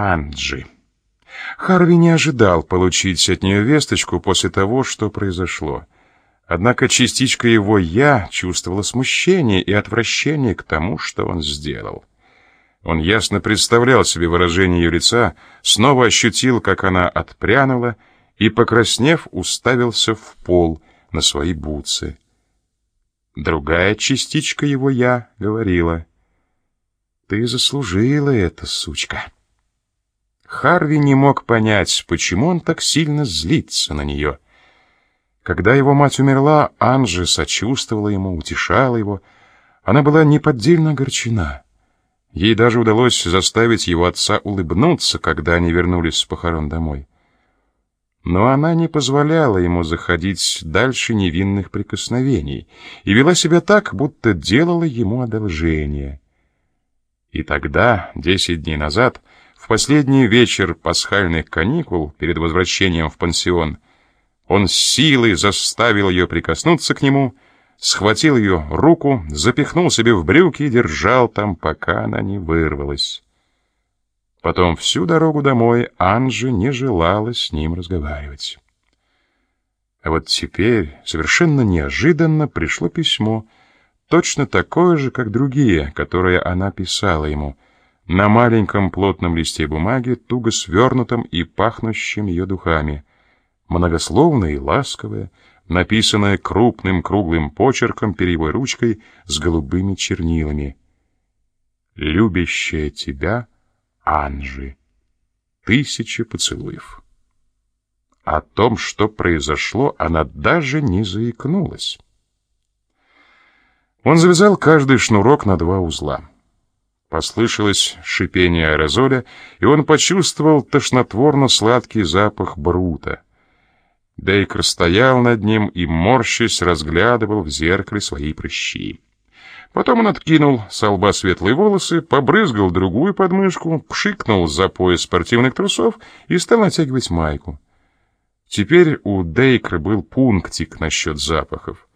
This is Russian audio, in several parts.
Анджи. Харви не ожидал получить от нее весточку после того, что произошло. Однако частичка его «я» чувствовала смущение и отвращение к тому, что он сделал. Он ясно представлял себе выражение ее лица, снова ощутил, как она отпрянула, и, покраснев, уставился в пол на свои бутсы. Другая частичка его «я» говорила, «Ты заслужила это, сучка». Харви не мог понять, почему он так сильно злится на нее. Когда его мать умерла, Анжи сочувствовала ему, утешала его. Она была неподдельно огорчена. Ей даже удалось заставить его отца улыбнуться, когда они вернулись с похорон домой. Но она не позволяла ему заходить дальше невинных прикосновений и вела себя так, будто делала ему одолжение. И тогда, десять дней назад, последний вечер пасхальных каникул, перед возвращением в пансион, он с силой заставил ее прикоснуться к нему, схватил ее руку, запихнул себе в брюки и держал там, пока она не вырвалась. Потом всю дорогу домой Анжи не желала с ним разговаривать. А вот теперь, совершенно неожиданно, пришло письмо, точно такое же, как другие, которые она писала ему — на маленьком плотном листе бумаги, туго свернутом и пахнущем ее духами. Многословное и ласковое, написанное крупным круглым почерком перьевой ручкой с голубыми чернилами. «Любящая тебя, Анжи. Тысяча поцелуев». О том, что произошло, она даже не заикнулась. Он завязал каждый шнурок на два узла. Послышалось шипение аэрозоля, и он почувствовал тошнотворно-сладкий запах брута. Дейкер стоял над ним и, морщась, разглядывал в зеркале свои прыщи. Потом он откинул с лба светлые волосы, побрызгал другую подмышку, пшикнул за пояс спортивных трусов и стал натягивать майку. Теперь у Дейкера был пунктик насчет запахов.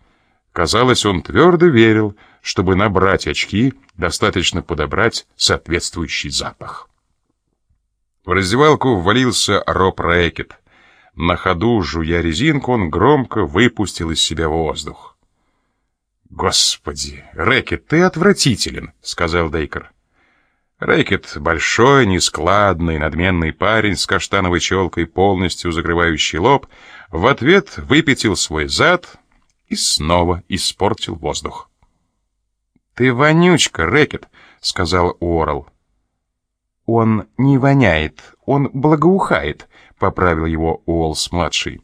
Казалось, он твердо верил, чтобы набрать очки, достаточно подобрать соответствующий запах. В раздевалку ввалился Роб Рэкет. На ходу, жуя резинку, он громко выпустил из себя воздух. «Господи, Рэкет, ты отвратителен», — сказал Дейкер. Рэкет — большой, нескладный, надменный парень с каштановой челкой, полностью закрывающий лоб, в ответ выпятил свой зад, и снова испортил воздух. «Ты вонючка, Рэкет», — сказал Уоррел. «Он не воняет, он благоухает», — поправил его Уоллс-младший.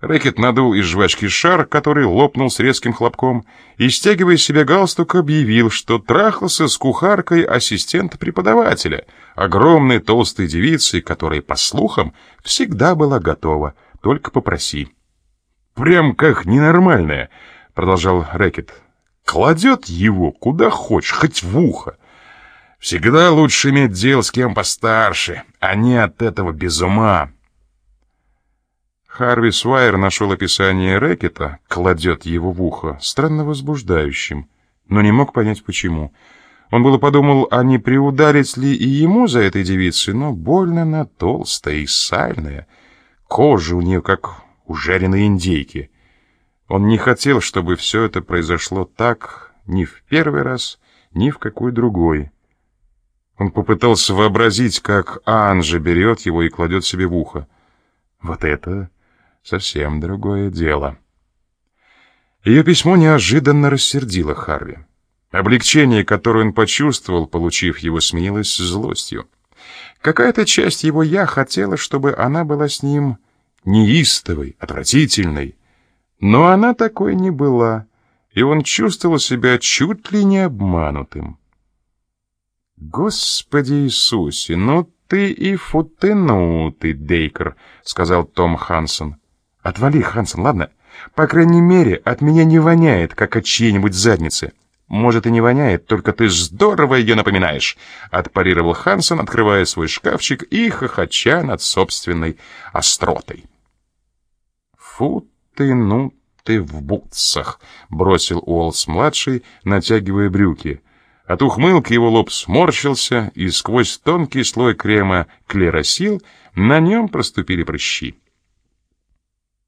Рэкет надул из жвачки шар, который лопнул с резким хлопком, и, стягивая с себя галстук, объявил, что трахался с кухаркой ассистента преподавателя, огромной толстой девицей, которая, по слухам, всегда была готова, только попроси. Прям как ненормальная, продолжал Рэкет. Кладет его куда хочешь, хоть в ухо. Всегда лучше иметь дело с кем постарше, а не от этого без ума. Харви Свайер нашел описание Рэкета «кладет его в ухо» странно возбуждающим, но не мог понять, почему. Он было подумал, а не приударить ли и ему за этой девицей, но больно она толстая и сальная. Кожа у нее как у жареной индейки. Он не хотел, чтобы все это произошло так ни в первый раз, ни в какой другой. Он попытался вообразить, как Анжа берет его и кладет себе в ухо. Вот это совсем другое дело. Ее письмо неожиданно рассердило Харви. Облегчение, которое он почувствовал, получив его, сменилось злостью. Какая-то часть его «я» хотела, чтобы она была с ним неистовой, отвратительной. Но она такой не была, и он чувствовал себя чуть ли не обманутым. «Господи Иисусе, ну ты и футынутый, Дейкер», — сказал Том Хансон. «Отвали, Хансон, ладно? По крайней мере, от меня не воняет, как от чьей-нибудь задницы». «Может, и не воняет, только ты здорово ее напоминаешь», — отпарировал Хансон, открывая свой шкафчик и хохоча над собственной остротой. «Фу ты, ну ты в бутсах!» — бросил Уоллс-младший, натягивая брюки. От ухмылки его лоб сморщился, и сквозь тонкий слой крема клеросил на нем проступили прыщи.